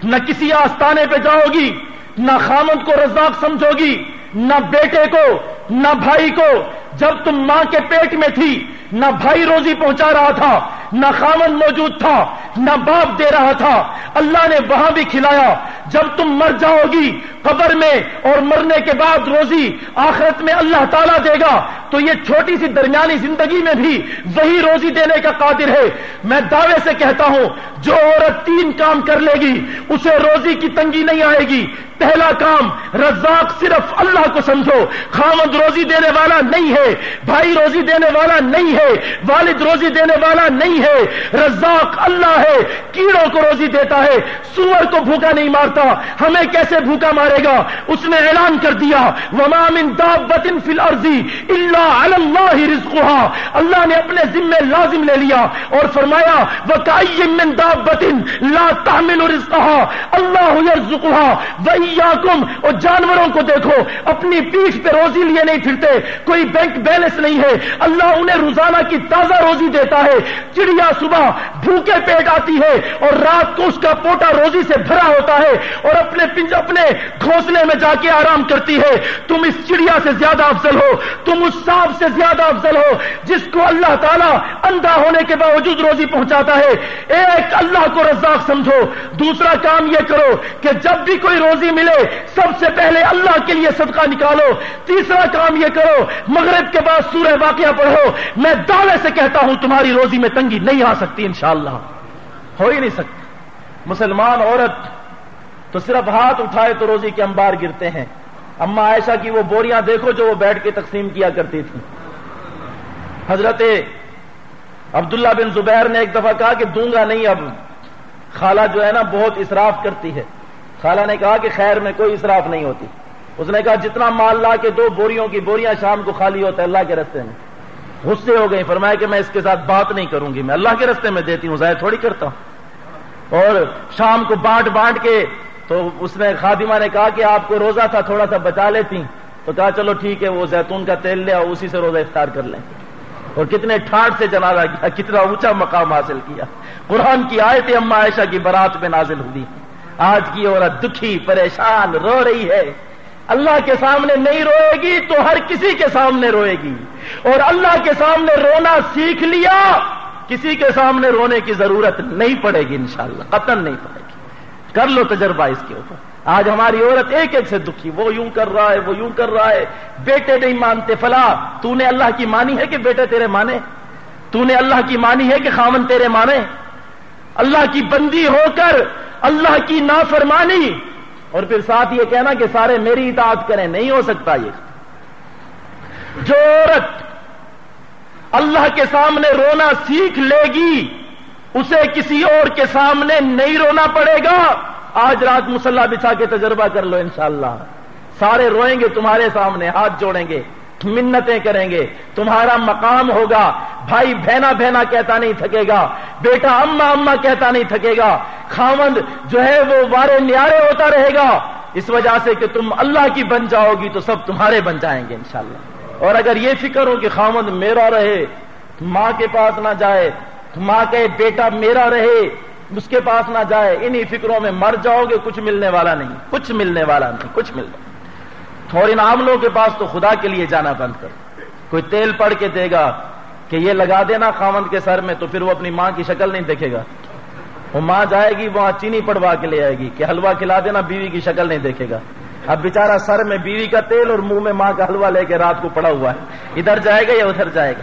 نہ کسی آستانے پہ جاؤ گی، نہ خامد کو رزاق سمجھو گی، نہ بیٹے کو، نہ بھائی کو جب تم ماں کے پیٹ میں تھی، نہ بھائی روزی پہنچا رہا تھا، نہ خامن موجود تھا، نہ باپ دے رہا تھا۔ اللہ نے وہاں بھی کھلایا۔ جب تم مر جاؤ گی قبر میں اور مرنے کے بعد روزی آخرت میں اللہ تعالیٰ دے گا، تو یہ چھوٹی سی درمیانی زندگی میں بھی وہی روزی دینے کا قادر ہے۔ میں دعوے سے کہتا ہوں، جو عورت تین کام کر لے گی، اسے روزی کی تنگی نہیں آئے گی۔ پہلا کام، رزاق صرف اللہ کو سمجھو۔ خامد روزی دینے والا نہیں ہے۔ بھائی روزی دینے والا نہیں ہے، والد روزی دینے والا نہیں ہے۔ رزاق اللہ ہے، کیڑوں کو روزی دیتا ہے۔ سور کو بھوکا نہیں مارتا۔ ہمیں کیسے بھوکا مارے گا؟ اس نے اعلان کر دیا۔ ومام دابت فل عرضی اللہ اللہ رزقها۔ اللہ نے اپنے ذمے لازم لے لیا اور فرمایا وہ من دابت لا تحمل رزقها۔ اللہ يرزقها۔ وإياكم، اور جانوروں کو دیکھو۔ اپنی پیٹھ پہ روزی لیے نہیں پھرتے۔ کوئی بینک بیلنس نہیں ہے۔ اللہ انہیں روزانہ کی تازہ روزی دیتا ہے۔ چڑیا صبح بھوکے پیٹ آتی ہے اور رات کو اس کا پوٹا روزی سے بھرا ہوتا ہے اور اپنے پنج اپنے گھونسلے میں جا کے آرام کرتی ہے۔ تم اس چڑیا سے زیادہ افضل ہو۔ تم اس سانپ سے زیادہ افضل ہو جس کو اللہ تعالیٰ اندھا ہونے کے باوجود روزی پہنچاتا ہے۔ ایک اللہ کو رزاق سمجھو۔ دوسرا کام یہ کرو کہ جب بھی کوئی روزی ملے، سب سے پہلے اللہ کے لیے صدقہ نکالو۔ تیسرا کام یہ کرو، مغرب کے بعد سورہ واقعہ پڑھو، میں دعوے سے کہتا ہوں، تمہاری روزی میں تنگی نہیں آ سکتی، انشاءاللہ۔ ہو ہی نہیں سکتی۔ مسلمان عورت تو صرف ہاتھ اٹھائے تو روزی کے انبار گرتے ہیں۔ اما عائشہ کی وہ بوریاں دیکھو جو وہ بیٹھ کے تقسیم کیا کرتی تھی حضرت عبداللہ بن زبیر نے ایک دفعہ کہا کہ دوں گا نہیں، اب خالہ جو ہے نا بہت اسراف کرتی ہے۔ خالہ نے کہا کہ خیر میں کوئی اسراف نہیں ہوتی۔ اس نے کہا، جتنا مال لا کے دو بوریوں کی بوریاں شام کو خالی ہوتا ہے، اللہ کے رستے میں۔ غصے ہو گئی، فرمایا کہ میں اس کے ساتھ بات نہیں کروں گی، میں اللہ کے رستے میں دیتی ہوں، ظاہر تھوڑی کرتا ہوں۔ اور شام کو بانٹ بانٹ کے تو اس نے خادمہ نے کہا کہ آپ کو روزہ تھا، تھوڑا سا بچا لیتی۔ تو کہا، چلو ٹھیک ہے، وہ زیتون کا تیل لیا اسی سے روزہ افطار کر لیں۔ اور کتنے ٹھاٹ سے جنازہ کیا، کتنا اونچا مقام حاصل کیا۔ قرآن کی آیت اما عائشہ کی برات میں نازل ہوئی۔ آج کی عورت دکھی، پریشان، رو رہی ہے۔ اللہ کے سامنے نہیں روئے گی تو ہر کسی کے سامنے روئے گی اور اللہ کے سامنے رونا سیکھ لیا، کسی کے سامنے رونے کی ضرورت نہیں پڑے گی انشاءاللہ قتل نہیں پڑے گی۔ کر لو تجربہ اس کے اوپر۔ آج ہماری عورت ایک ایک سے دکھی، وہ یوں کر رہا ہے، وہ یوں کر رہا ہے۔ بیٹے نہیں مانتے فلا تو نے اللہ کی مانی ہے کہ بیٹے تیرے مانے؟ تو نے اللہ کی مانی ہے کہ خامن تیرے مانے؟ اللہ کی بندی ہو کر، اللہ کی نافرمانی اور پھر ساتھ یہ کہنا کہ سارے میری اطاعت کریں، نہیں ہو سکتا یہ۔ جو عورت اللہ کے سامنے رونا سیکھ لے گی، اسے کسی اور کے سامنے نہیں رونا پڑے گا۔ آج رات مسلح بچھا کے تجربہ کر لو انشاءاللہ۔ سارے روئیں گے تمہارے سامنے، ہاتھ جوڑیں گے۔ منتیں کریں گے، تمہارا مقام ہوگا۔ بھائی بہنا بہنا کہتا نہیں تھکے گا بیٹا اما اما کہتا نہیں تھکے گا خامند جو ہے وہ وارے نیارے ہوتا رہے گا۔ اس وجہ سے کہ تم اللہ کی بن جاؤ گی تو سب تمہارے بن جائیں گے انشاءاللہ۔ اور اگر یہ فکر ہو کہ خامند میرا رہے، ماں کے پاس نہ جائے، ماں کہ بیٹا میرا رہے، اس کے پاس نہ جائے، انہی فکروں میں مر جاؤ گے، کچھ ملنے والا نہیں، کچھ ملنے والا نہیں، کچھ ملنے اور ان عاملوں کے پاس تو خدا کے لیے جانا بند کر۔ کوئی تیل پڑ کے دے گا کہ یہ لگا دینا خامند کے سر میں تو پھر وہ اپنی ماں کی شکل نہیں دیکھے گا۔ وہ ماں جائے گی، وہاں چینی پڑوا کے لے آئے گی کہ حلوہ کھلا دینا بیوی کی شکل نہیں دیکھے گا۔ اب بےچارا سر میں بیوی کا تیل اور منہ میں ماں کا حلوہ لے کے رات کو پڑا ہوا ہے۔ ادھر جائے گا یا ادھر جائے گا؟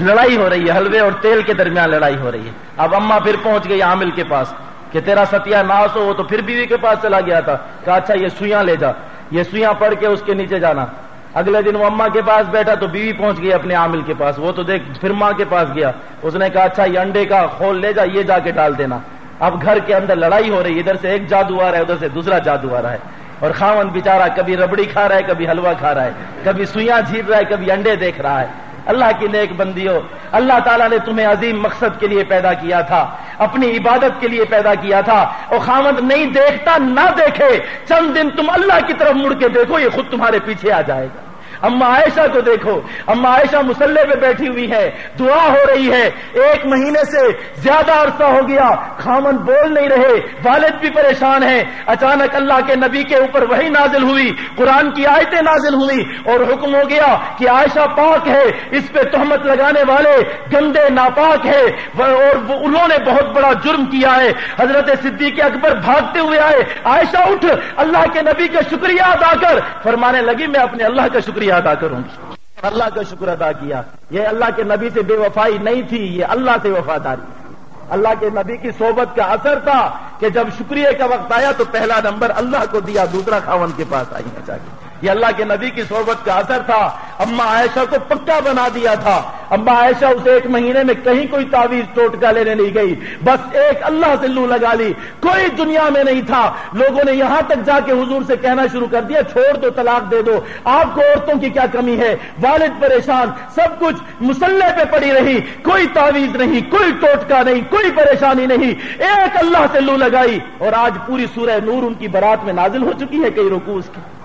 لڑائی ہو رہی ہے، حلوے اور تیل کے درمیان لڑائی ہو رہی ہے۔ اب اما پھر پہنچ گئی عامل کے پاس کہ تیرا ستیا ناس ہو، وہ تو پھر بیوی کے پاس چلا گیا تھا۔ کہا اچھا یہ سوئیاں لے جا۔ یہ سوئیاں پڑھ کے اس کے نیچے جانا۔ اگلے دن وہ اما کے پاس بیٹھا تو بیوی پہنچ گئی اپنے عامل کے پاس۔ وہ تو دیکھ پھر ماں کے پاس گیا۔ اس نے کہا اچھا یہ انڈے کا کھول لے جا، یہ جا کے ڈال دینا۔ اب گھر کے اندر لڑائی ہو رہی ہے۔ ادھر سے ایک جادو آ رہا ہے، ادھر سے دوسرا جادو آ رہا ہے۔ اور خاون بےچارا کبھی ربڑی کھا رہا ہے، کبھی حلوہ کھا رہا ہے۔ کبھی سوئیاں جھیل رہا ہے، کبھی انڈے دیکھ رہا ہے۔ اللہ کی نیک بندی ہو اللہ تعالیٰ نے تمہیں عظیم مقصد کے لیے پیدا کیا تھا، اپنی عبادت کے لیے پیدا کیا تھا۔ اور خامد نہیں دیکھتا، نہ دیکھے، چند دن تم اللہ کی طرف مڑ کے دیکھو، یہ خود تمہارے پیچھے آ جائے گا۔ اما عائشہ کو دیکھو، اما عائشہ مسلح پہ بیٹھی ہوئی ہے، دعا ہو رہی ہے، ایک مہینے سے زیادہ عرصہ ہو گیا، خامن بول نہیں رہے، والد بھی پریشان ہیں۔ اچانک اللہ کے نبی کے اوپر وہی نازل ہوئی، قرآن کی آیتیں نازل ہوئی اور حکم ہو گیا کہ عائشہ پاک ہے، اس پہ تہمت لگانے والے گندے ناپاک ہے اور انہوں نے بہت بڑا جرم کیا ہے۔ حضرت صدیق اکبر بھاگتے ہوئے آئے، عائشہ اٹھ، اللہ کے نبی کا شکریہ ادا کر، فرمانے لگی، میں اپنے اللہ کا شکریہ ادا کروں گی۔ اللہ کا شکر ادا کیا۔ یہ اللہ کے نبی سے بے وفائی نہیں تھی، یہ اللہ سے وفاداری۔ اللہ کے نبی کی صحبت کا اثر تھا کہ جب شکریہ کا وقت آیا تو پہلا نمبر اللہ کو دیا، دوسرا خاون کے پاس آئی چاہیے یہ اللہ کے نبی کی صحبت کا اثر تھا۔ اما عائشہ کو پکا بنا دیا تھا۔ اما عائشہ اسے ایک مہینے میں کہیں کوئی تعویذ ٹوٹکا لینے نہیں گئی۔ بس ایک اللہ سے لو لگا لی۔ کوئی دنیا میں نہیں تھا۔ لوگوں نے یہاں تک جا کے حضور سے کہنا شروع کر دیا، چھوڑ دو، طلاق دے دو۔ آپ کو عورتوں کی کیا کمی ہے؟ والد پریشان۔ سب کچھ مسلح پہ پڑی رہی۔ کوئی تعویذ نہیں، کوئی ٹوٹکا نہیں، کوئی پریشانی نہیں۔ ایک اللہ سے لو لگائی۔ اور آج پوری سورہ نور ان کی برات میں نازل ہو چکی ہے، کئی رکوز کی۔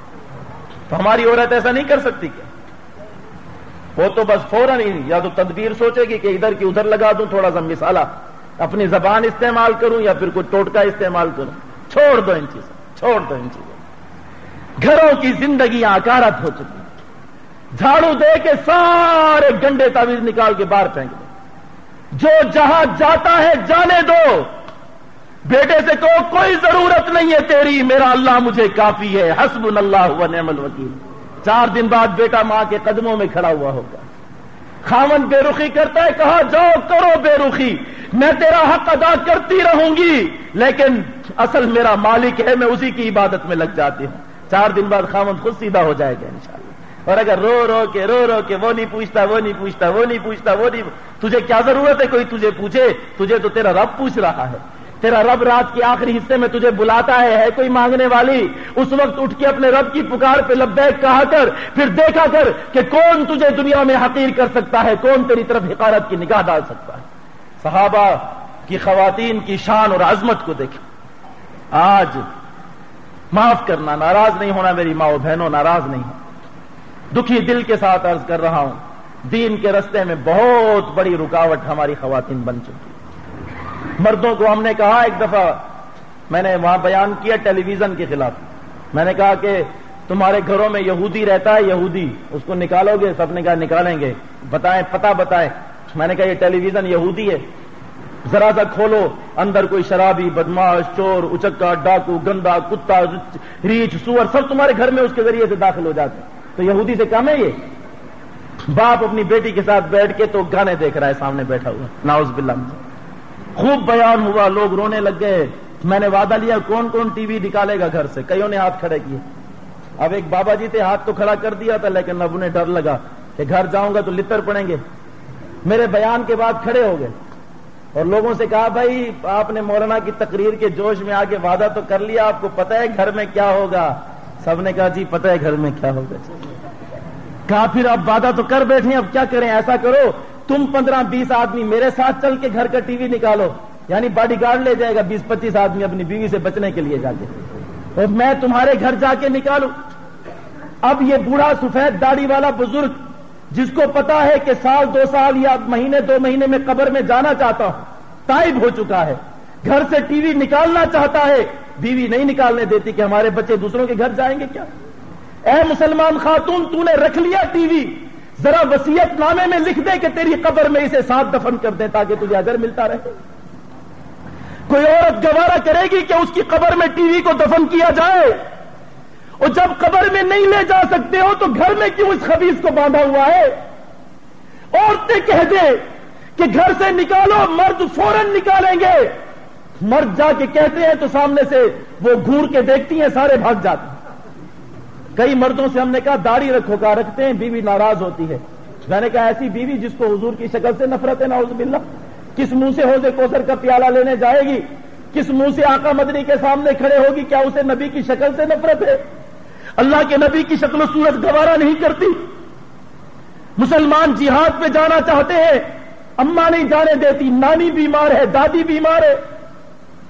تو ہماری عورت ایسا نہیں کر سکتی کیا؟ وہ تو بس فوراً ہی یا تو تدبیر سوچے گی کہ ادھر کی ادھر لگا دوں، تھوڑا سا مثالہ، اپنی زبان استعمال کروں یا پھر کوئی ٹوٹکا استعمال کروں۔ چھوڑ دو ان چیزوں، چھوڑ دو ان چیزوں۔ گھروں کی زندگیاں آکارت ہو چکی۔ جھاڑو دے کے سارے گنڈے تعویذ نکال کے باہر پھینک دو۔ جو جہاں جاتا ہے جانے دو۔ بیٹے سے کہو، کوئی ضرورت نہیں ہے تیری، میرا اللہ مجھے کافی ہے حسب اللہ ہوا نعم الوکیل۔ چار دن بعد بیٹا ماں کے قدموں میں کھڑا ہوا ہوگا۔ خامن بے رخی کرتا ہے، کہا، جاؤ کرو بے رخی، میں تیرا حق ادا کرتی رہوں گی، لیکن اصل میرا مالک ہے، میں اسی کی عبادت میں لگ جاتی ہوں۔ چار دن بعد خامن خود سیدھا ہو جائے گا انشاءاللہ۔ اور اگر رو رو کے، رو رو کے، وہ نہیں پوچھتا، وہ نہیں پوچھتا، وہ نہیں پوچھتا، وہ نہیں۔ تجھے کیا ضرورت ہے؟ کوئی تجھے پوچھے، تجھے تو تیرا رب پوچھ رہا ہے۔ تیرا رب رات کے آخری حصے میں تجھے بلاتا ہے ہے کوئی مانگنے والی؟ اس وقت اٹھ کے اپنے رب کی پکار پہ لبیک کہا کر، پھر دیکھا کر کہ کون تجھے دنیا میں حقیر کر سکتا ہے، کون تیری طرف حقارت کی نگاہ ڈال سکتا ہے۔ صحابہ کی خواتین کی شان اور عظمت کو دیکھ آج معاف کرنا ناراض نہیں ہونا میری ماں بہنوں، ناراض نہیں ہو دکھی دل کے ساتھ عرض کر رہا ہوں، دین کے رستے میں بہت بڑی رکاوٹ ہماری خواتین بن چکی۔ مردوں کو ہم نے کہا ایک دفعہ میں نے وہاں بیان کیا ٹیلی ویژن کے خلاف۔ میں نے کہا کہ تمہارے گھروں میں یہودی رہتا ہے، یہودی، اس کو نکالو گے، سب نے کہا نکالیں گے۔ بتائیں، پتہ بتائیں۔ میں نے کہا یہ ٹیلی ویژن یہودی ہے۔ ذرا سا کھولو، اندر کوئی شرابی، بدماش، چور، اچکا، ڈاکو، گندا، کتا، ریچھ، سور، سب تمہارے گھر میں اس کے ذریعے سے داخل ہو جاتے تو یہودی سے کام ہے یہ۔ باپ اپنی بیٹی کے ساتھ بیٹھ کے تو گانے دیکھ رہا ہے سامنے بیٹھا ہوا۔ ناؤز بلّہ خوب بیان ہوا، لوگ رونے لگ گئے۔ میں نے وعدہ لیا، کون کون ٹی وی نکالے گا گھر سے؟ کئیوں نے ہاتھ کھڑے کیے؟ اب ایک بابا جی تھے، ہاتھ تو کھڑا کر دیا تھا، لیکن اب انہیں ڈر لگا کہ گھر جاؤں گا تو لتر پڑیں گے۔ میرے بیان کے بعد کھڑے ہو گئے۔ اور لوگوں سے کہا، بھائی، آپ نے مولانا کی تقریر کے جوش میں آ کے وعدہ تو کر لیا، آپ کو پتا ہے گھر میں کیا ہوگا۔ سب نے کہا جی پتا ہے گھر میں کیا ہوگا۔ کہا، پھر آپ وعدہ تو کر بیٹھے اب کیا کریں؟ ایسا کرو۔ تم پندرہ بیس آدمی میرے ساتھ چل کے گھر کا ٹی وی نکالو یعنی باڈی گارڈ لے جائے گا بیس پچیس آدمی اپنی بیوی سے بچنے کے لیے جا کے۔ اور میں تمہارے گھر جا کے نکالوں۔ اب یہ بوڑھا سفید داڑھی والا بزرگ، جس کو پتا ہے کہ سال دو سال یا مہینے دو مہینے میں قبر میں جانا چاہتا ہوں، تائب ہو چکا ہے۔ گھر سے ٹی وی نکالنا چاہتا ہے، بیوی نہیں نکالنے دیتی کہ ہمارے بچے دوسروں کے گھر جائیں گے کیا؟ اے مسلمان خاتون، تو نے رکھ لیا ٹی وی۔ ذرا وسیعت نامے میں لکھ دے کہ تیری قبر میں اسے ساتھ دفن کر دیں تاکہ تجھے اجر ملتا رہے۔ کوئی عورت گوارا کرے گی کہ اس کی قبر میں ٹی وی کو دفن کیا جائے۔ اور جب قبر میں نہیں لے جا سکتے ہو تو گھر میں کیوں اس خبیز کو باندھا ہوا ہے؟ عورتیں کہہ دے کہ گھر سے نکالو، مرد فوراً نکالیں گے۔ مرد جا کے کہتے ہیں تو سامنے سے وہ گور کے دیکھتی ہیں، سارے بھاگ جاتے ہیں۔ کئی مردوں سے ہم نے کہا، داڑھی رکھو کا رکھتے ہیں، بیوی ناراض ہوتی ہے۔ میں نے کہا، ایسی بیوی جس کو حضور کی شکل سے نفرت ہے ناؤز باللہ، کس منہ سے حوض کوسر کا پیالہ لینے جائے گی؟ کس منہ سے آقا مدنی کے سامنے کھڑے ہوگی؟ کیا اسے نبی کی شکل سے نفرت ہے؟ اللہ کے نبی کی شکل و صورت گوارا نہیں کرتی۔ مسلمان جہاد پہ جانا چاہتے ہیں اما نہیں جانے دیتی، نانی بیمار ہے، دادی بیمار ہے۔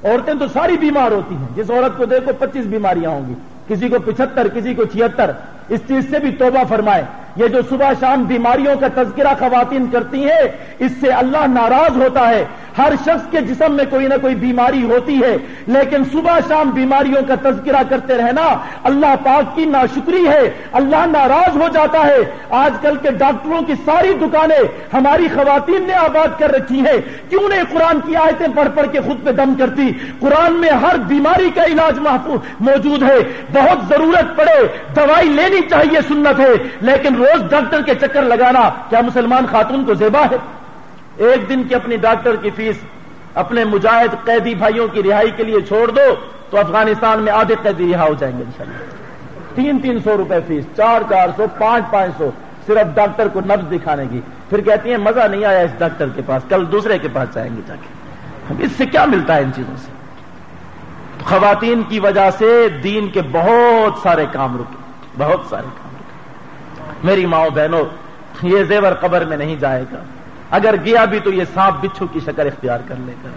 عورتیں تو ساری بیمار ہوتی ہیں۔ جس عورت کو دیکھو، پچیس بیماریاں ہوں گی۔ کسی کو پچہتر کسی کو چھتر اس چیز سے بھی توبہ فرمائے۔ یہ جو صبح شام بیماریوں کا تذکرہ خواتین کرتی ہیں، اس سے اللہ ناراض ہوتا ہے۔ ہر شخص کے جسم میں کوئی نہ کوئی بیماری ہوتی ہے، لیکن صبح شام بیماریوں کا تذکرہ کرتے رہنا اللہ پاک کی ناشکری ہے، اللہ ناراض ہو جاتا ہے۔ آج کل کے ڈاکٹروں کی ساری دکانیں ہماری خواتین نے آباد کر رکھی ہیں۔ کیوں نہیں قرآن کی آیتیں پڑھ پڑھ کے خود پہ دم کرتی؟ قرآن میں ہر بیماری کا علاج موجود ہے۔ بہت ضرورت پڑے، دوائی لینی چاہیے سنت ہے، لیکن روز ڈاکٹر کے چکر لگانا کیا مسلمان خاتون کو زیبا ہے؟ ایک دن کی اپنی ڈاکٹر کی فیس، اپنے مجاہد قیدی بھائیوں کی رہائی کے لیے چھوڑ دو، تو افغانستان میں آدھے قیدی رہا ہو جائیں گے انشاءاللہ۔ تین تین سو روپے فیس، چار چار سو، پانچ پانچ سو، صرف ڈاکٹر کو نبز دکھانے کی۔ پھر کہتی ہیں، مزہ نہیں آیا اس ڈاکٹر کے پاس، کل دوسرے کے پاس جائیں گے جا کے۔ اس سے کیا ملتا ہے ان چیزوں سے؟ خواتین کی وجہ سے دین کے بہت سارے کام رکے، بہت سارے کام رکے۔ میری ماؤں بہنوں، یہ زیور قبر میں نہیں جائے گا۔ اگر گیا بھی تو یہ سانپ بچھو کی شکل اختیار کر لے گا۔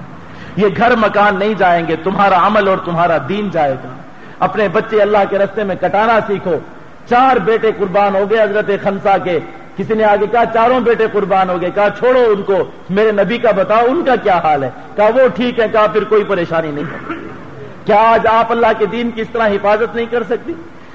یہ گھر مکان نہیں جائیں گے، تمہارا عمل اور تمہارا دین جائے گا۔ اپنے بچے اللہ کے رستے میں کٹانا سیکھو۔ چار بیٹے قربان ہو گئے حضرت خنسا کے۔ کسی نے آگے کہا، چاروں بیٹے قربان ہو گئے۔ کہا، چھوڑو ان کو، میرے نبی کا بتاؤ ان کا کیا حال ہے۔ کہا، وہ ٹھیک ہے، کہا، پھر کوئی پریشانی نہیں۔ ہے کیا آج آپ اللہ کے دین کی اس طرح حفاظت نہیں کر سکتی؟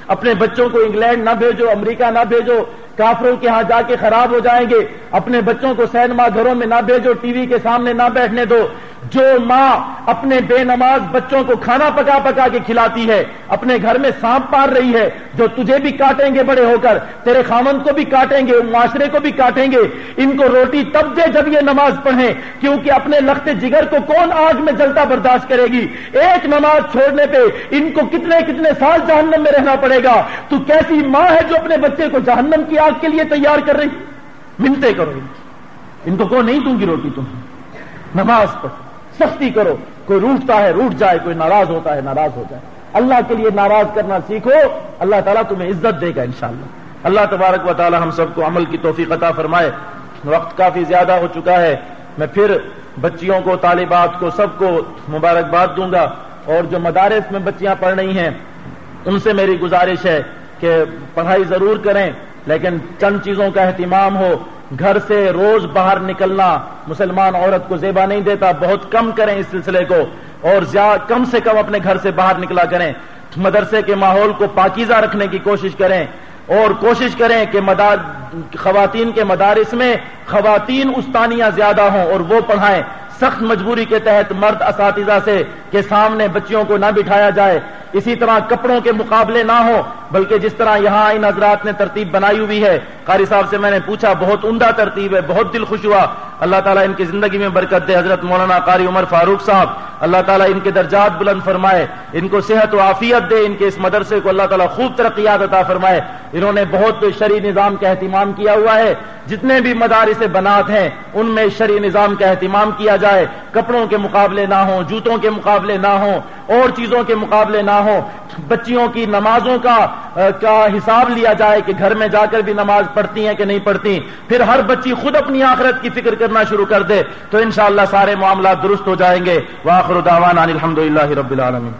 اپنے بچوں کو انگلینڈ نہ بھیجو، امریکہ نہ بھیجو۔ کافروں کے ہاں جا کے خراب ہو جائیں گے، اپنے بچوں کو سینما گھروں میں نہ بھیجو، ٹی وی کے سامنے نہ بیٹھنے دو۔ جو ماں اپنے بے نماز بچوں کو کھانا پکا پکا کے کھلاتی ہے، اپنے گھر میں سانپ پار رہی ہے، جو تجھے بھی کاٹیں گے بڑے ہو کر، تیرے خامن کو بھی کاٹیں گے، معاشرے کو بھی کاٹیں گے، ان کو روٹی تب دے جب یہ نماز پڑھیں، کیونکہ اپنے لخت جگر کو کون آگ میں جلتا برداشت کرے گی؟ ایک نماز چھوڑنے پہ ان کو کتنے کتنے سال جہنم میں رہنا پڑے گا؟ تو کیسی ماں ہے جو اپنے بچے کو جہنم کی آگ کے لیے تیار کر رہی؟ منتے کرو ان کو کون نہیں دوں گی روٹی تمہیں؟ نماز پڑھو۔ سختی کرو۔ کوئی روٹتا ہے، روٹ جائے، کوئی ناراض ہوتا ہے، ناراض ہو جائے۔ اللہ کے لیے ناراض کرنا سیکھو۔ اللہ تعالیٰ تمہیں عزت دے گا انشاءاللہ۔ اللہ تبارک و تعالیٰ ہم سب کو عمل کی توفیق عطا فرمائے۔ وقت کافی زیادہ ہو چکا ہے۔ میں پھر بچیوں کو، طالبات کو، سب کو مبارکباد دوں گا۔ اور جو مدارس میں بچیاں پڑھ رہی ہیں، ان سے میری گزارش ہے کہ پڑھائی ضرور کریں، لیکن چند چیزوں کا اہتمام ہو۔ گھر سے روز باہر نکلنا مسلمان عورت کو زیبا نہیں دیتا، بہت کم کریں اس سلسلے کو، اور کم سے کم اپنے گھر سے باہر نکلا کریں۔ مدرسے کے ماحول کو پاکیزہ رکھنے کی کوشش کریں، اور کوشش کریں کہ مدار، خواتین کے مدارس میں خواتین استانیاں زیادہ ہوں اور وہ پڑھائیں۔ سخت مجبوری کے تحت مرد اساتذہ سے کے سامنے بچیوں کو نہ بٹھایا جائے۔ اسی طرح کپڑوں کے مقابلے نہ ہو بلکہ جس طرح یہاں ان حضرات نے ترتیب بنائی ہوئی ہے، قاری صاحب سے میں نے پوچھا، بہت عمدہ ترتیب ہے، بہت دل خوش ہوا۔ اللہ تعالیٰ ان کی زندگی میں برکت دے، حضرت مولانا قاری عمر فاروق صاحب۔ اللہ تعالیٰ ان کے درجات بلند فرمائے، ان کو صحت و عافیت دے، ان کے اس مدرسے کو اللہ تعالیٰ خوب ترقیات عطا فرمائے۔ انہوں نے بہت شرعی نظام کا اہتمام کیا ہوا ہے۔ جتنے بھی مدارس بنات ہیں، ان میں شرعی نظام کا اہتمام کیا جائے۔ کپڑوں کے مقابلے نہ ہوں، جوتوں کے مقابلے نہ ہوں، اور چیزوں کے مقابلے نہ ہو بچیوں کی نمازوں کا کا حساب لیا جائے کہ گھر میں جا کر بھی نماز پڑھتی ہیں کہ نہیں پڑھتی۔ پھر ہر بچی خود اپنی آخرت کی فکر کرنا شروع کر دے۔ تو انشاءاللہ سارے معاملات درست ہو جائیں گے۔ واخر دعوانا الحمد رب العالمین۔